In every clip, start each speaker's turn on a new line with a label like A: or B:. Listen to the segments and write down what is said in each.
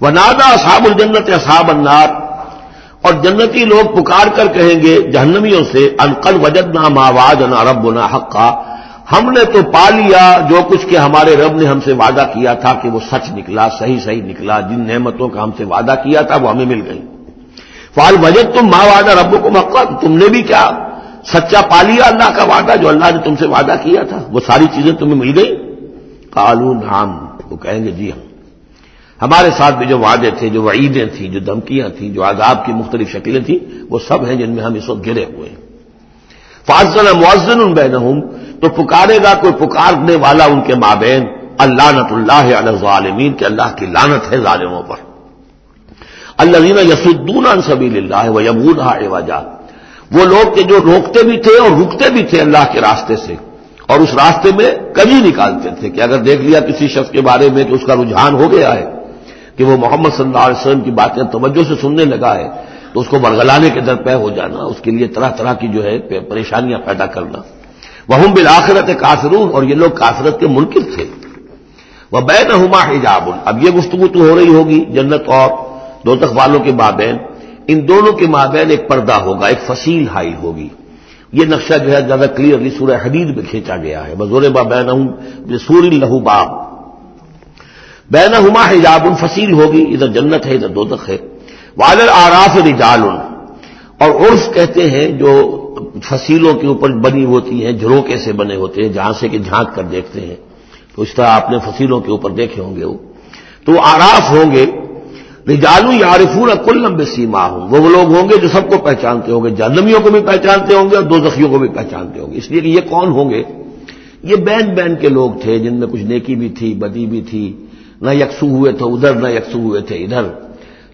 A: وہ نادا اصحاب الجنت اصحاب النار۔ اور جنتی لوگ پکار کر کہیں گے، جہنمیوں سے انقل وجد نہ ماواد نہ رب نہ حقا۔ ہم نے تو پا لیا جو کچھ کہ ہمارے رب نے ہم سے وعدہ کیا تھا کہ وہ سچ نکلا، صحیح صحیح نکلا۔ جن نعمتوں کا ہم سے وعدہ کیا تھا وہ ہمیں مل گئی فال وجد تم ماں وعدہ رب کو مکہ تم نے بھی کیا؟ سچا پا لیا اللہ کا وعدہ جو اللہ نے تم سے وعدہ کیا تھا۔ وہ ساری چیزیں تمہیں مل گئی کالو نام وہ کہیں گے جی ہاں۔ ہمارے ساتھ بھی جو وعدے تھے، جو وعیدیں تھیں، جو دھمکیاں تھیں، جو عذاب کی مختلف شکلیں تھیں، وہ سب ہیں جن میں ہم اس وقت گرے ہوئے ہیں۔ فاضل معذن ان بین تو پکارے گا کوئی پکارنے والا ان کے مابین اللہ نت اللہ علیہ کے اللہ کی لانت ہے ظالموں پر۔ اللہ یسدون سبیل اللہ و یمون وجہ وہ لوگ کہ جو روکتے بھی تھے اور رکتے بھی تھے اللہ کے راستے سے، اور اس راستے میں کبھی نکالتے تھے کہ اگر دیکھ لیا کسی شخص کے بارے میں کہ اس کا رجحان ہو گیا ہے۔ کہ وہ محمد صلی اللہ علیہ وسلم کی باتیں توجہ سے سننے لگا ہے، تو اس کو برگلانے کے در پہ ہو جانا، اس کے لیے طرح طرح کی جو ہے پریشانیاں پیدا کرنا۔ وہ بالآخرت کافرون، اور یہ لوگ کافرت کے منکر تھے۔ وہ بین ہما حجاب۔ اب یہ گفتگو تو ہو رہی ہوگی، جنت اور دو تخ والوں کے مابین۔ ان دونوں کے مابین ایک پردہ ہوگا، ایک فصیل ہائی ہوگی۔ یہ نقشہ جو ہے زیادہ کلیئرلی سورہ حدید میں کھینچا گیا ہے۔ بزور با بین سور لہو باب۔ بین ہما حجاب فصیل ہوگی، ادھر جنت ہے، ادھر دو ہے۔ والر آراف رجال۔ اور عرف کہتے ہیں جو فصیلوں کے اوپر بنی ہوتی ہیں، جھروکے سے بنے ہوتے ہیں جہاں سے کہ جھانک کر دیکھتے ہیں۔ تو اس طرح آپ نے فصیلوں کے اوپر دیکھے ہوں گے وہ۔ تو وہ آراف ہوں گے رجالو یارفون کل لمبے سیما ہوں وہ لوگ ہوں گے جو سب کو پہچانتے ہوں گے جنمیوں کو بھی پہچانتے ہوں گے اور دو زخیوں کو بھی پہچانتے ہوں گے۔ اس لیے کہ یہ کون ہوں گے؟ یہ بین بین کے لوگ تھے جن میں کچھ نیکی بھی تھی، بدی بھی تھی۔ نہ یکسو ہوئے تھے ادھر، نہ یکسو ہوئے تھے ادھر۔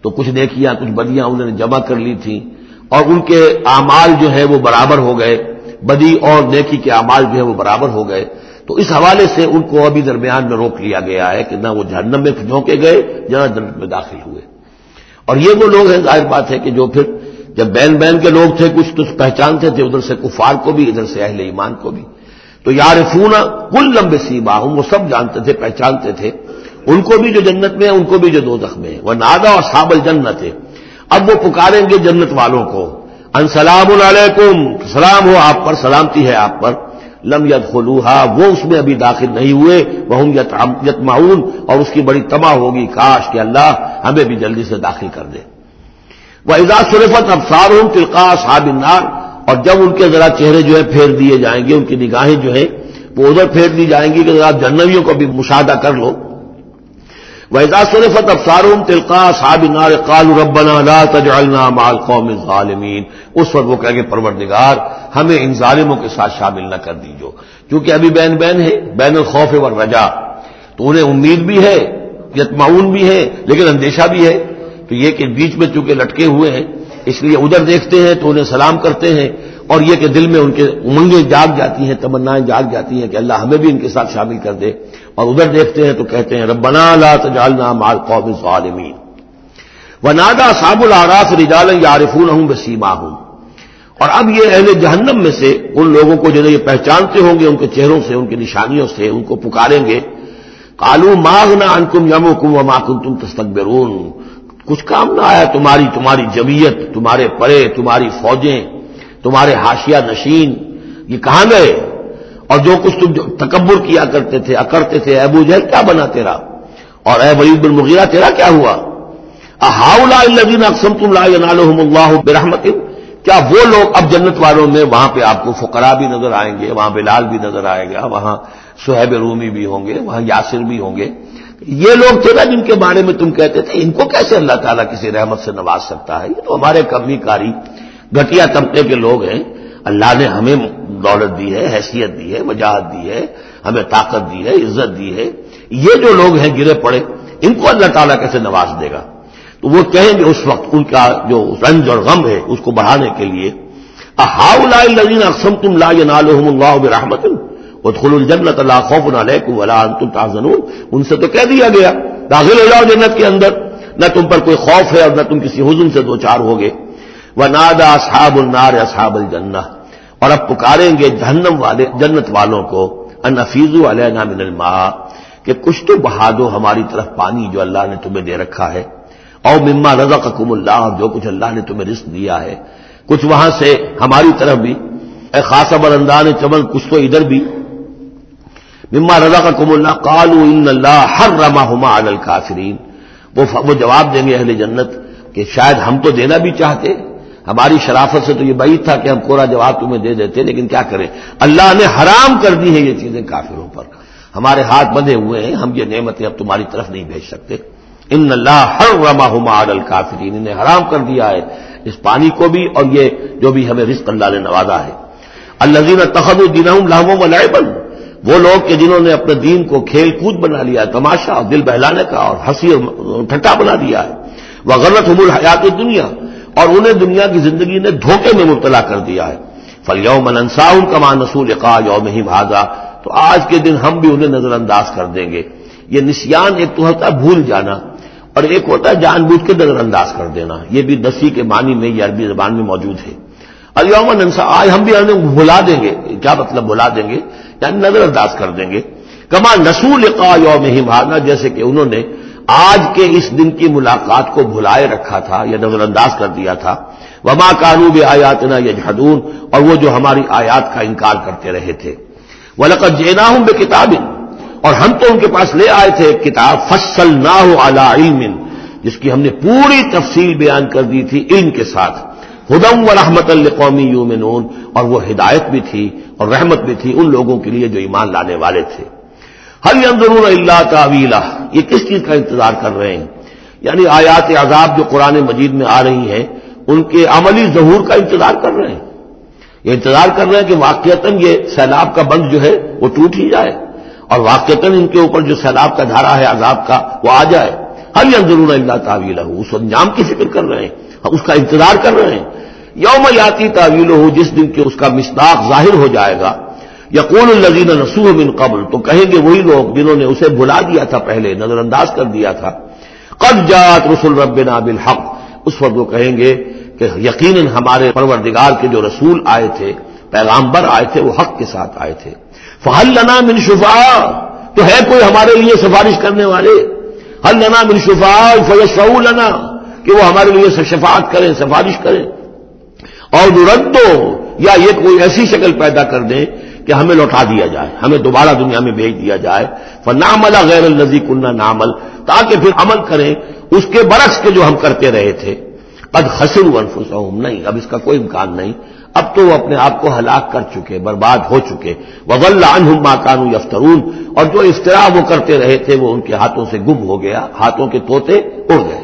A: تو کچھ نیکیاں کچھ بدیاں انہوں نے جمع کر لی تھیں۔ اور ان کے اعمال جو ہے وہ برابر ہو گئے۔ بدی اور نیکی کے اعمال جو ہے وہ برابر ہو گئے۔ تو اس حوالے سے ان کو ابھی درمیان میں روک لیا گیا ہے کہ نہ وہ جہنم میں جھونکے گئے جہاں جنت میں داخل ہوئے۔ اور یہ وہ لوگ ہیں، ظاہر بات ہے کہ جو پھر جب بین بین کے لوگ تھے، کچھ تو پہچانتے تھے ادھر سے کفار کو بھی، ادھر سے اہل ایمان کو بھی۔ تو یار فون کل لمبے سی ہوں وہ سب جانتے تھے، پہچانتے تھے۔ ان کو بھی جو جنت میں ہے، ان کو بھی جو دو میں ہے۔ وہ نادا اور سابل جنت ہے اب وہ پکاریں گے جنت والوں کو۔ انسلام علیکم۔ سلام ہو آپ پر، سلامتی ہے آپ پر۔ لم ید خلوہا وہ اس میں ابھی داخل نہیں ہوئے۔ وہ یت معاون اور اس کی بڑی تباہ ہوگی، کاش کہ اللہ ہمیں بھی جلدی سے داخل کر دے۔ وہ اعزاز شرفت افسار ہوں تلقا صاب النار۔ اور جب ان کے ذرا چہرے جو ہے پھیر دیے جائیں گے، ان کی نگاہیں جو ہے وہ ادھر پھیر دی جائیں گی کہ ذرا جنویوں کو بھی مشاہدہ کر لو۔ ویزا صرفت افسارون تلقا صاب نار قال ربنا لا تجعلنا مع القوم الظالمین اس وقت وہ کہیں گے، پروردگار، ہمیں ان ظالموں کے ساتھ شامل نہ کر دیجو۔ کیونکہ ابھی بین بین ہے، بین الخوف و رجا تو انہیں امید بھی ہے یتمعون بھی ہے، لیکن اندیشہ بھی ہے۔ تو یہ کہ بیچ میں چونکہ لٹکے ہوئے ہیں، اس لیے ادھر دیکھتے ہیں تو انہیں سلام کرتے ہیں۔ اور یہ کہ دل میں ان کے امنگیں جاگ جاتی ہیں، تمنائیں جاگ جاتی ہیں کہ اللہ ہمیں بھی ان کے ساتھ شامل کر دے۔ اور ادھر دیکھتے ہیں تو کہتے ہیں، ربنا لا تجعلنا مال قوم الظالمین۔ و نادا صاب العراف رجال یارفون ہوں بسیما ہوں اور اب یہ اہل جہنم میں سے ان لوگوں کو جنہیں یہ پہچانتے ہوں گے، ان کے چہروں سے، ان کی نشانیوں سے، ان کو پکاریں گے۔ کالو ماغ نہ انکم یم کم و ماکم تم تستقبرون کچھ کام نہ آیا، تمہاری تمہاری جبیت تمہارے پرے، تمہاری فوجیں تمہارے ہاشیا نشین، یہ کہاں گئے؟ اور جو کچھ تم تکبر کیا کرتے تھے اکرتے تھے، ابو جہل کیا بنا تیرا؟ اور اے ولید بن مغیرہ، تیرا کیا ہوا؟ ہاؤ الدین اقسم تم لا اللہ برحمت کیا وہ لوگ اب جنت والوں میں وہاں پہ آپ کو فقرا بھی نظر آئیں گے، وہاں بلال بھی نظر آئے گا، وہاں سہیب رومی بھی ہوں گے، وہاں یاسر بھی ہوں گے۔ یہ لوگ تھے نا جن کے بارے میں تم کہتے تھے، ان کو کیسے اللہ تعالیٰ کسی رحمت سے نواز سکتا ہے؟ یہ تو ہمارے کمی کاری گٹیا طبقے کے لوگ ہیں۔ اللہ نے ہمیں دولت دی ہے، حیثیت دی ہے، وجاہت دی ہے، ہمیں طاقت دی ہے، عزت دی ہے۔ یہ جو لوگ ہیں گرے پڑے، ان کو اللہ تعالیٰ کیسے نواز دے گا؟ تو وہ کہیں گے اس وقت ان کا جو رنج اور غم ہے، اس کو بڑھانے کے لیے۔ ہاؤ لائن اقسم تم لا نالحم اللہ برحمت خل الجنت اللہ خوف علیکم ولا ان سے تو کہہ دیا گیا، داخل ہو جاؤ جنت کے اندر۔ نہ تم پر کوئی خوف ہے اور نہ تم کسی حزن سے دو چار ہوگے۔ وہ نادا اصحاب النار اصحاب الجنہ اور اب پکاریں گے جہنم والے جنت والوں کو. انفیز علیہ من الماء. کہ کچھ تو بہا دو ہماری طرف پانی جو اللہ نے تمہیں دے رکھا ہے. او مما رضا کم اللہ جو کچھ اللہ نے تمہیں رزق دیا ہے. کچھ وہاں سے ہماری طرف بھی. اے خاص اندان چمن، کچھ تو ادھر بھی. مما رضا کا کم اللہ کالو ان اللہ ہر رما ہما الکافرین وہ جواب دیں گے اہل جنت کہ شاید ہم تو دینا بھی چاہتے ہماری شرافت سے تو یہ بعید تھا کہ ہم کورا جواب تمہیں دے دیتے، لیکن کیا کریں؟ اللہ نے حرام کر دی ہے یہ چیزیں کافروں پر۔ ہمارے ہاتھ بندھے ہوئے ہیں، ہم یہ نعمتیں اب تمہاری طرف نہیں بھیج سکتے۔ ان اللہ ہر رما ہما الکافرین، انہیں حرام کر دیا ہے۔ اس پانی کو بھی اور یہ جو بھی ہمیں رزق اللہ نے نوازا ہے۔ اللہ تخد الدین لہموں میں لائے بند وہ لوگ کہ جنہوں نے اپنے دین کو کھیل کود بنا لیا تماشا اور دل بہلانے کا اور ہنسی اور ٹھٹا بنا دیا ہے۔ وہ غلط حمل حیات دنیا اور انہیں دنیا کی زندگی نے دھوکے میں مبتلا کر دیا ہے۔ فل یوم انسا ان کا مان نسول یوم ہی بھاگا تو آج کے دن ہم بھی انہیں نظر انداز کر دیں گے۔ یہ نسیان ایک تو ہوتا ہے بھول جانا اور ایک ہوتا ہے جان بوجھ کے نظر انداز کر دینا۔ یہ بھی دسی کے معنی میں یہ عربی زبان میں موجود ہے۔ الیوم انسا آج ہم بھی انہیں بھلا دیں گے۔ کیا مطلب بھلا دیں گے؟ یعنی نظر انداز کر دیں گے۔ کما نسول قا یوم ہی بھاگا جیسے کہ انہوں نے آج کے اس دن کی ملاقات کو بھلائے رکھا تھا یا نظر انداز کر دیا تھا۔ وما قانوب آیات نہ یجہدون اور وہ جو ہماری آیات کا انکار کرتے رہے تھے۔ وہ جینا ہوں بے کتاب اور ہم تو ان کے پاس لے آئے تھے کتاب فصل نہ ہو علم جس کی ہم نے پوری تفصیل بیان کر دی تھی علم کے ساتھ۔ ہدم و رحمت القومی یومنون اور وہ ہدایت بھی تھی اور رحمت بھی تھی ان لوگوں کے لیے جو ایمان لانے والے تھے۔ ہر اندرون اللہ تعویلہ یہ کس چیز کا انتظار کر رہے ہیں؟ یعنی آیات عذاب جو قرآن مجید میں آ رہی ہیں، ان کے عملی ظہور کا انتظار کر رہے ہیں۔ یہ انتظار کر رہے ہیں کہ واقعتاً یہ سیلاب کا بند جو ہے، وہ ٹوٹ ہی جائے۔ اور واقعتاً ان کے اوپر جو سیلاب کا دھارا ہے، عذاب کا، وہ آ جائے۔ ہر اندرون اللہ تعویل ہو اس انجام کی فکر کر رہے ہیں۔ اس کا انتظار کر رہے ہیں۔ یوم یاتی تعویل ہو جس دن کے اس کا مستاق ظاہر ہو جائے گا۔ یقول الزین نسوح من قبل، تو کہیں گے وہی لوگ جنہوں نے اسے بھلا دیا تھا پہلے، نظر انداز کر دیا تھا۔ قد جات رسول رب نابل حق اس وقت وہ کہیں گے کہ یقیناً ہمارے پروردگار کے جو رسول آئے تھے، پیغامبر آئے تھے، وہ حق کے ساتھ آئے تھے۔ فہل لنا من شفا تو ہے کوئی ہمارے لیے سفارش کرنے والے؟ حل لنا من شفا فیش لنا۔ کہ وہ ہمارے لیے شفاعت کریں، سفارش کریں۔ اور ردو یا یہ کوئی ایسی شکل پیدا کر دیں کہ ہمیں لوٹا دیا جائے، ہمیں دوبارہ دنیا میں بھیج دیا جائے۔ ناملا غیر النزی کنہ نامل تاکہ پھر عمل کریں، اس کے برعکس کے جو ہم کرتے رہے تھے۔ قد خسر انفسہم نہیں، اب اس کا کوئی امکان نہیں۔ اب تو وہ اپنے آپ کو ہلاک کر چکے، برباد ہو چکے۔ وغل عنہم ما کانو یفترون اور جو افطرا وہ کرتے رہے تھے، وہ ان کے ہاتھوں سے گم ہو گیا، ہاتھوں کے توتے اڑ گئے۔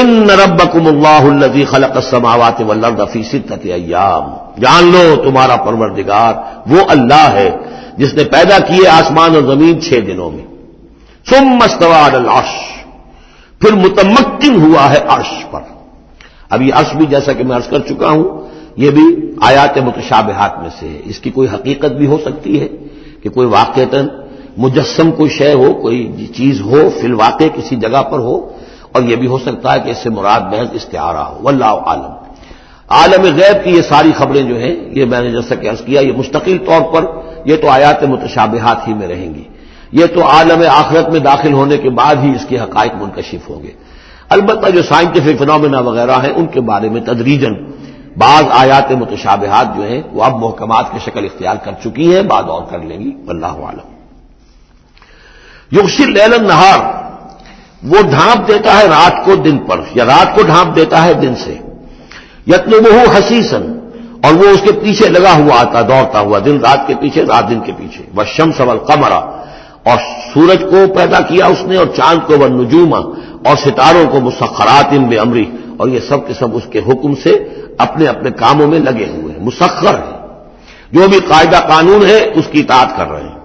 A: ان ربکم اللہ الذی خلق السماوات والارض فی ستۃ ایام۔ جان لو تمہارا پروردگار وہ اللہ ہے جس نے پیدا کیے آسمان اور زمین چھ دنوں میں۔ ثم استوى على العرش۔ پھر متمکن ہوا ہے عرش پر۔ اب یہ عرش بھی جیسا کہ میں عرض کر چکا ہوں، یہ بھی آیات متشابہات میں سے ہے۔ اس کی کوئی حقیقت بھی ہو سکتی ہے کہ کوئی واقع مجسم کوئی شے ہو، کوئی چیز ہو، فی الواقع کسی جگہ پر ہو اور یہ بھی ہو سکتا ہے کہ اس سے مراد محض استعارہ ہو۔ واللہ عالم۔ عالم غیب کی یہ ساری خبریں جو ہیں، یہ میں نے جیسا کہ عرض کیا، یہ مستقل طور پر یہ تو آیات متشابہات ہی میں رہیں گی۔ یہ تو عالم آخرت میں داخل ہونے کے بعد ہی اس کے حقائق منکشف ہوں گے۔ البتہ جو سائنٹیفک فنومینا وغیرہ ہیں، ان کے بارے میں تدریجن بعض آیات متشابہات جو ہیں، وہ اب محکمات کی شکل اختیار کر چکی ہیں، بعد اور کر لیں گی۔ اللہ عالم۔ یوشل لیلن نہار وہ ڈھانپ دیتا ہے رات کو دن پر، یا رات کو ڈھانپ دیتا ہے دن سے۔ یتن بہو حسیسن اور وہ اس کے پیچھے لگا ہوا آتا، دوڑتا ہوا، دن رات کے پیچھے، رات دن کے پیچھے۔ وہ شم سول قمرا اور سورج کو پیدا کیا اس نے، اور چاند کو وہ نجوما اور ستاروں کو، مسخرات ان بے امری۔ اور یہ سب کے سب اس کے حکم سے اپنے اپنے کاموں میں لگے ہوئے ہیں۔ مسخر ہیں۔ جو بھی قاعدہ قانون ہے، اس کی اطاعت کر رہے ہیں۔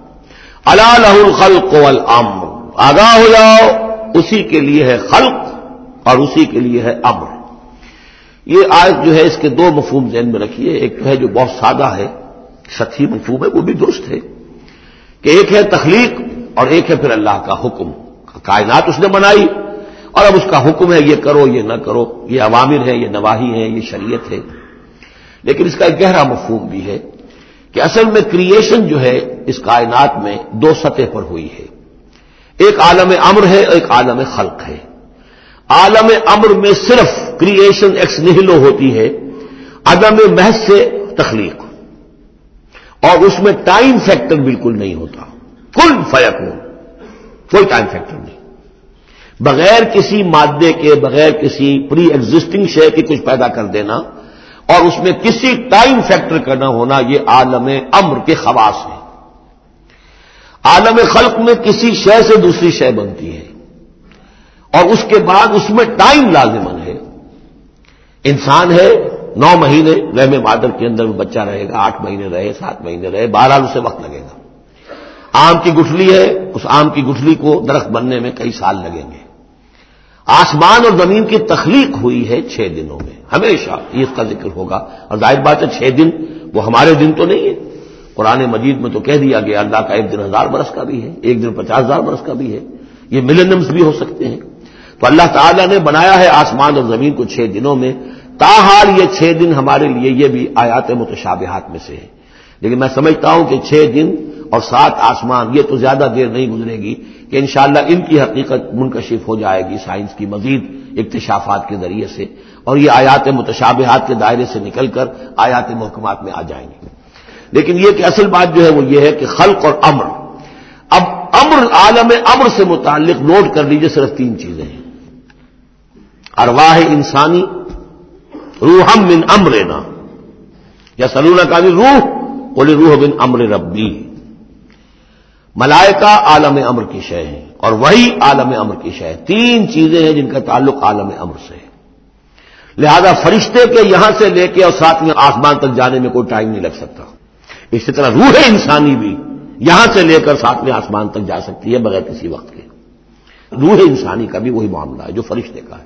A: اللہ لہ الخلق آگاہ ہو جاؤ۔ اسی کے لیے ہے خلق اور اسی کے لیے ہے امر۔ یہ آیت جو ہے اس کے دو مفہوم ذہن میں رکھیے۔ ایک تو ہے جو بہت سادہ ہے، سطحی مفہوم ہے، وہ بھی درست ہے۔ کہ ایک ہے تخلیق اور ایک ہے پھر اللہ کا حکم۔ کائنات اس نے بنائی اور اب اس کا حکم ہے یہ کرو، یہ نہ کرو۔ یہ عوامر ہے یہ نواحی ہے یہ شریعت ہے۔ لیکن اس کا ایک گہرا مفہوم بھی ہے کہ اصل میں کریشن جو ہے اس کائنات میں دو سطح پر ہوئی ہے۔ ایک عالم امر ہے، ایک عالم خلق ہے۔ عالم امر میں صرف کریشن ایکس نہلو ہوتی ہے، عدم محض سے تخلیق۔ اور اس میں ٹائم فیکٹر بالکل نہیں ہوتا۔ کل فیک ہو کوئی ٹائم فیکٹر نہیں۔ بغیر کسی مادے کے، بغیر کسی پری ایگزٹنگ شے کی کچھ پیدا کر دینا اور اس میں کسی ٹائم فیکٹر کا نہ ہونا، یہ عالم امر کے خواص ہے عالم خلق میں کسی شے سے دوسری شے بنتی ہے اور اس کے بعد اس میں ٹائم لازمن ہے۔ انسان ہے، نو مہینے رحم مادر کے اندر بچہ رہے گا، آٹھ مہینے رہے، سات مہینے رہے بارہ اسے وقت لگے گا۔ آم کی گٹھلی ہے، اس آم کی گٹھلی کو درخت بننے میں کئی سال لگیں گے۔ آسمان اور زمین کی تخلیق ہوئی ہے چھ دنوں میں، ہمیشہ، یہ اس کا ذکر ہوگا۔ اور ظاہر بات ہے، چھ دن وہ ہمارے دن تو نہیں ہے۔ قرآن مجید میں تو کہہ دیا گیا اللہ کا ایک دن ہزار برس کا بھی ہے، ایک دن پچاس ہزار برس کا بھی ہے۔ یہ ملینمس بھی ہو سکتے ہیں۔ تو اللہ تعالیٰ نے بنایا ہے آسمان اور زمین کو چھ دنوں میں۔ تاحال یہ چھ دن ہمارے لیے یہ بھی آیات متشابہات میں سے ہے لیکن میں سمجھتا ہوں کہ چھ دن اور سات آسمان یہ تو زیادہ دیر نہیں گزرے گی کہ انشاءاللہ ان کی حقیقت منکشف ہو جائے گی۔ سائنس کی مزید اکتشافات کے ذریعے سے۔ اور یہ آیات متشابہات کے دائرے سے نکل کر آیات محکمات میں آ جائیں گے۔ لیکن یہ کہ اصل بات جو ہے وہ یہ ہے کہ خلق اور امر. اب امر عالم امر سے متعلق نوٹ کر لیجیے صرف تین چیزیں ہیں. ارواہ انسانی روحم بن امرنا. یا سلونا کا بھی روح بولے روح بن امر ربی. ملائکہ عالم امر کی شے ہے اور وہی عالم امر کی شے تین چیزیں ہیں جن کا تعلق عالم امر سے ہے. لہذا فرشتے کے یہاں سے لے کے اور ساتھ میں آسمان تک جانے میں کوئی ٹائم نہیں لگ سکتا. اسی طرح روح انسانی بھی یہاں سے لے کر ساتھ میں آسمان تک جا سکتی ہے بغیر کسی وقت کے۔ روح انسانی کا بھی وہی معاملہ ہے جو فرشتے کا ہے۔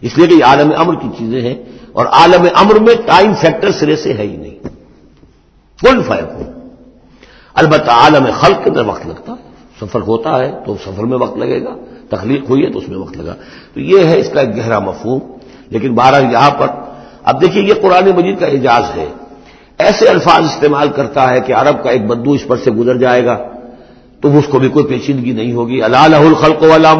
A: اس لیے کہ یہ عالم امر کی چیزیں ہیں اور عالم امر میں ٹائم فیکٹر سرے سے ہے ہی نہیں۔ فل فرق ہو۔ البتہ عالم خلق کے اندر وقت لگتا ہے۔ سفر ہوتا ہے تو سفر میں وقت لگے گا، تخلیق ہوئی ہے تو اس میں وقت لگا۔ تو یہ ہے اس کا ایک گہرا مفہوم۔ لیکن بارہ یہاں پر اب دیکھیے یہ قرآن مجید کا اعجاز ہے۔ ایسے الفاظ استعمال کرتا ہے کہ عرب کا ایک بدو اس پر سے گزر جائے گا تو اس کو بھی کوئی پیچیدگی نہیں ہوگی۔ اللہ الخلق والا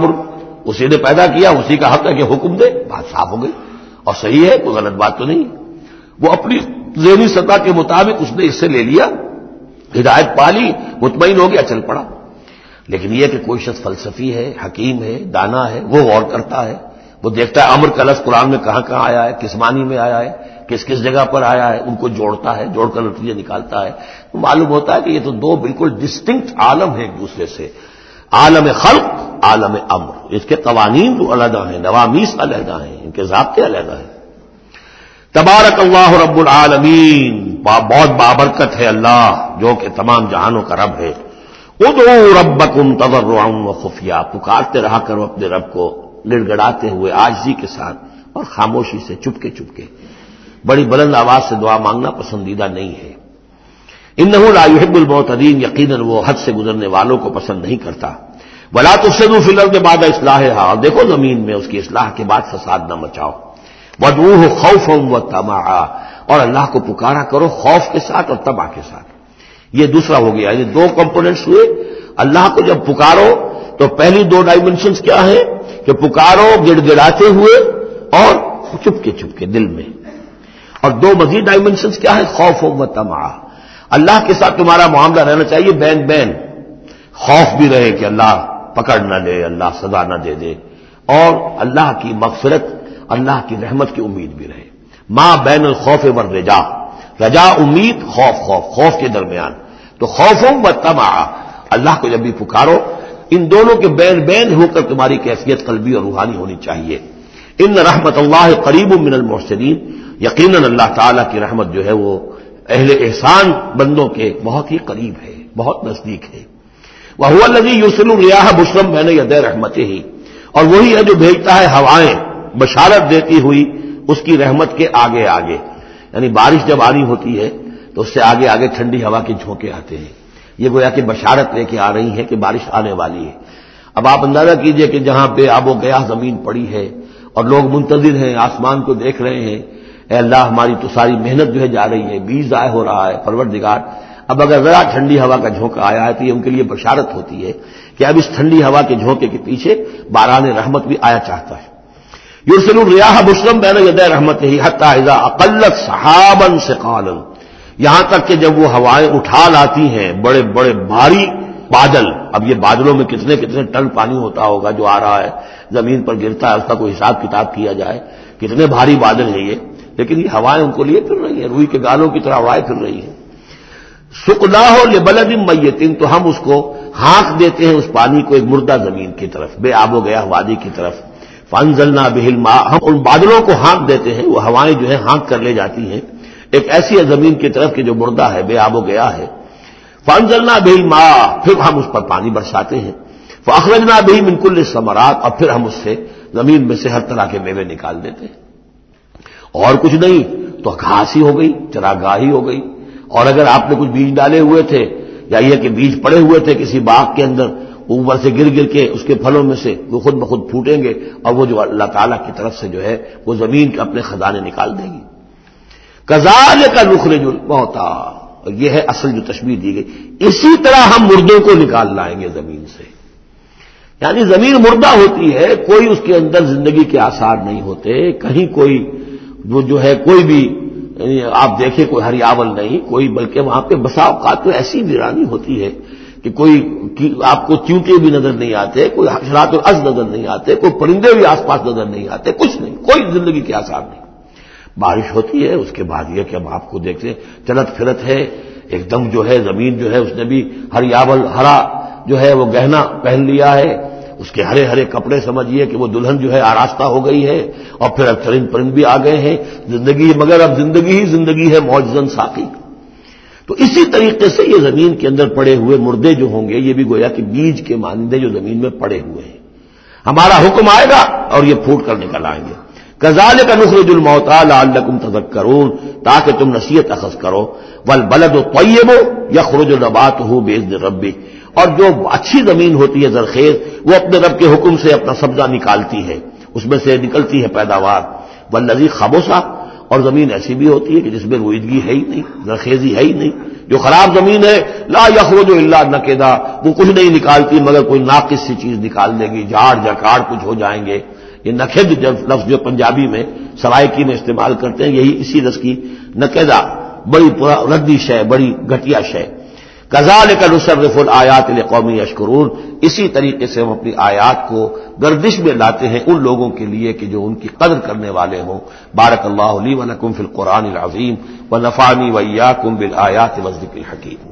A: اسی نے پیدا کیا، اسی کا حق ہے کہ حکم دے۔ بات صاف ہو گئی۔ اور صحیح ہے، کوئی غلط بات تو نہیں۔ وہ اپنی ذہنی سطح کے مطابق اس نے اس سے لے لیا، ہدایت پالی مطمئن ہو گیا، چل پڑا۔ لیکن یہ کہ کوئی شخص فلسفی ہے، حکیم ہے، دانا ہے، وہ غور کرتا ہے۔ وہ دیکھتا ہے امر کا لفظ قرآن میں کہاں کہاں آیا ہے، کس معنی میں آیا ہے، کس کس جگہ پر آیا ہے، ان کو جوڑتا ہے، جوڑ کر نتیجے نکالتا ہے۔ تو معلوم ہوتا ہے کہ یہ تو دو بالکل ڈسٹنکٹ عالم ہیں ایک دوسرے سے۔ عالم خلق، عالم امر۔ اس کے قوانین تو علیحدہ ہیں، نوامیس علیحدہ ہیں، ان کے ضابطے علیحدہ ہیں۔ تبارک اللہ رب العالمین بہت بابرکت ہے اللہ، جو کہ تمام جہانوں کا رب ہے۔ ادو رب کم تبر و خفیہ، پکارتے رہا کرو اپنے رب کو۔ گڑ گڑاتے ہوئے آجزی کے ساتھ اور خاموشی سے چپکے چپکے۔ بڑی بلند آواز سے دعا مانگنا پسندیدہ نہیں ہے۔ ان لا يحب المعتدین، یقیناً وہ حد سے گزرنے والوں کو پسند نہیں کرتا۔ بلا تو سدو فلر کے بعد اصلاح اور دیکھو زمین میں اس کی اصلاح کے بعد فساد نہ مچاؤ۔ بدو خوف و تما اور اللہ کو پکارا کرو خوف کے ساتھ اور تباہ کے ساتھ۔ یہ دوسرا ہو گیا یہ دو کمپوننٹس ہوئے۔ اللہ کو جب پکارو تو پہلی دو ڈائمنشنس کیا ہے کہ پکارو، گڑ گڑاتے ہوئے اور چپکے چپکے دل میں۔ اور دو مزید ڈائمنشنس کیا ہے خوف و تما اللہ کے ساتھ تمہارا معاملہ رہنا چاہیے، بین بین۔ خوف بھی رہے کہ اللہ پکڑ نہ لے، اللہ سزا نہ دے دے۔ اور اللہ کی مغفرت، اللہ کی رحمت کی امید بھی رہے۔ ماں بین الخوف ور رجا رجا امید، خوف خوف خوف کے درمیان۔ تو خوف و تما اللہ کو جب بھی پکارو ان دونوں کے بین بین ہو کر تمہاری کیفیت قلبی اور روحانی ہونی چاہیے۔ ان رحمت اللہ قریب من المحسنین۔ یقیناً اللہ تعالی کی رحمت جو ہے وہ اہل احسان بندوں کے بہت ہی قریب ہے، بہت نزدیک ہے۔ وہ الزی یوسل ریاح بسلم میں نے ید رحمت ہی اور وہی ہے جو بھیجتا ہے ہوائیں، بشارت دیتی ہوئی اس کی رحمت کے آگے آگے۔ یعنی بارش جب آنی ہوتی ہے تو اس سے آگے آگے ٹھنڈی ہوا کے جھونکے آتے ہیں۔ یہ گویا کہ بشارت لے کے آ رہی ہے کہ بارش آنے والی ہے۔ اب آپ اندازہ کیجیے کہ جہاں پہ آب و گیا زمین پڑی ہے اور لوگ منتظر ہیں، آسمان کو دیکھ رہے ہیں، اے اللہ ہماری تو ساری محنت جو ہے جا رہی ہے، بیج ضائع ہو رہا ہے، پروردگار۔ اب اگر ذرا ٹھنڈی ہوا کا جھونکا آیا ہے تو یہ ان کے لیے بشارت ہوتی ہے کہ اب اس ٹھنڈی ہوا کے جھونکے کے پیچھے باران رحمت بھی آیا چاہتا ہے۔ یورسل الریاح مسلم بین رحمت ہی حتیٰ اقلت صحابن سے قالن یہاں تک کہ جب وہ ہوائیں اٹھا لاتی ہیں، بڑے بڑے بھاری بادل، اب یہ بادلوں میں کتنے کتنے ٹن پانی ہوتا ہوگا جو آ رہا ہے، زمین پر گرتا ہے، اس کا کوئی حساب کتاب کیا جائے؟ کتنے بھاری بادل ہیں یہ؟ لیکن یہ ہوائیں ان کو لیے پھر رہی ہیں، روئی کے گالوں کی طرح ہوائیں پھر رہی ہیں۔ سکنا ہو لبلد میتن تو ہم اس کو ہانک دیتے ہیں، اس پانی کو ایک مردہ زمین کی طرف، بے آب و گیا وادی کی طرف۔ فنزلنا بہل ماں ہم ان بادلوں کو ہانک دیتے ہیں، وہ ہوائیں جو ہے ہانک کر لے جاتی ہیں۔ ایک ایسی زمین کی طرف کی جو مردہ ہے، بے آب و گیا ہے۔ فنزلنا بہل ماں پھر ہم اس پر پانی برساتے ہیں۔ فخرجنا بھی منکل سمرات اور پھر ہم اس سے زمین میں سے ہر طرح کے میوے نکال دیتے ہیں۔ اور کچھ نہیں، تو گھاس ہی ہو گئی، چراگاہی ہو گئی۔ اور اگر آپ نے کچھ بیج ڈالے ہوئے تھے، یا یہ کہ بیج پڑے ہوئے تھے کسی باغ کے اندر، اوپر سے گر گر کے اس کے پھلوں میں سے وہ خود بخود پھوٹیں گے، اور وہ جو اللہ تعالیٰ کی طرف سے جو ہے، وہ زمین کے اپنے خزانے نکال دے گی کزال کا نخرے جو ہوتا یہ ہے اصل جو تشبیح دی گئی۔ اسی طرح ہم مردوں کو نکال لائیں گے زمین سے۔ یعنی زمین مردہ ہوتی ہے، کوئی اس کے اندر زندگی کے آثار نہیں ہوتے، کہیں کوئی وہ جو ہے کوئی بھی یعنی آپ دیکھیں کوئی ہریاول نہیں، کوئی بلکہ وہاں پہ بسا اوقات تو ایسی ویرانی ہوتی ہے کہ کوئی آپ کو چونٹے بھی نظر نہیں آتے، کوئی حشرات از نظر نہیں آتے، کوئی پرندے بھی آس پاس نظر نہیں آتے، کچھ نہیں، کوئی زندگی کے آسار نہیں۔ بارش ہوتی ہے، اس کے بعد یہ کہ ہم آپ کو دیکھتے چلت پھرت ہے، ایک دم جو ہے، زمین جو ہے، اس نے بھی ہریاول ہرا جو ہے، وہ گہنا پہن لیا ہے۔ اس کے ہرے ہرے کپڑے سمجھیے کہ وہ دلہن جو ہے، آراستہ ہو گئی ہے۔ اور پھر اب چرند پرند بھی آ گئے ہیں۔ زندگی مگر اب زندگی ہی زندگی ہے موجزن ساقی۔ تو اسی طریقے سے یہ زمین کے اندر پڑے ہوئے مردے جو ہوں گے، یہ بھی گویا کہ بیج کے مانندے جو زمین میں پڑے ہوئے ہیں۔ ہمارا حکم آئے گا اور یہ پھوٹ کر نکل آئیں گے۔ کزال کا نخرج الموتا لال رقم تذک تاکہ تم نصیحت اخذ کرو۔ ول بلد و طیب یا خروج الربات ہو بےز ربی اور جو اچھی زمین ہوتی ہے زرخیز، وہ اپنے رب کے حکم سے اپنا سبزہ نکالتی ہے۔ اس میں سے نکلتی ہے پیداوار۔ وہ نزی خاموشہ اور زمین ایسی بھی ہوتی ہے کہ جس میں رویدگی ہے ہی نہیں، زرخیزی ہے ہی نہیں۔ جو خراب زمین ہے، لا یخو جو اللہ نقیدہ وہ کچھ نہیں نکالتی، مگر کوئی ناقص سی چیز نکال دے گی، جھاڑ جکاڑ کچھ ہو جائیں گے۔ یہ نقد لفظ جو پنجابی میں سرائکی میں استعمال کرتے ہیں، یہی اسی رس کی نقیدہ بڑی ردی شے، بڑی گھٹیا شے۔ کزال کا نصرف الآیات قومی اشکرون اسی طریقے سے ہم اپنی آیات کو گردش میں لاتے ہیں ان لوگوں کے لیے کہ جو ان کی قدر کرنے والے ہوں۔ بارک اللہ علی و نقم فی القرآن العظیم۔ و نفانی ویا کم بل آیات وزد الحکیم۔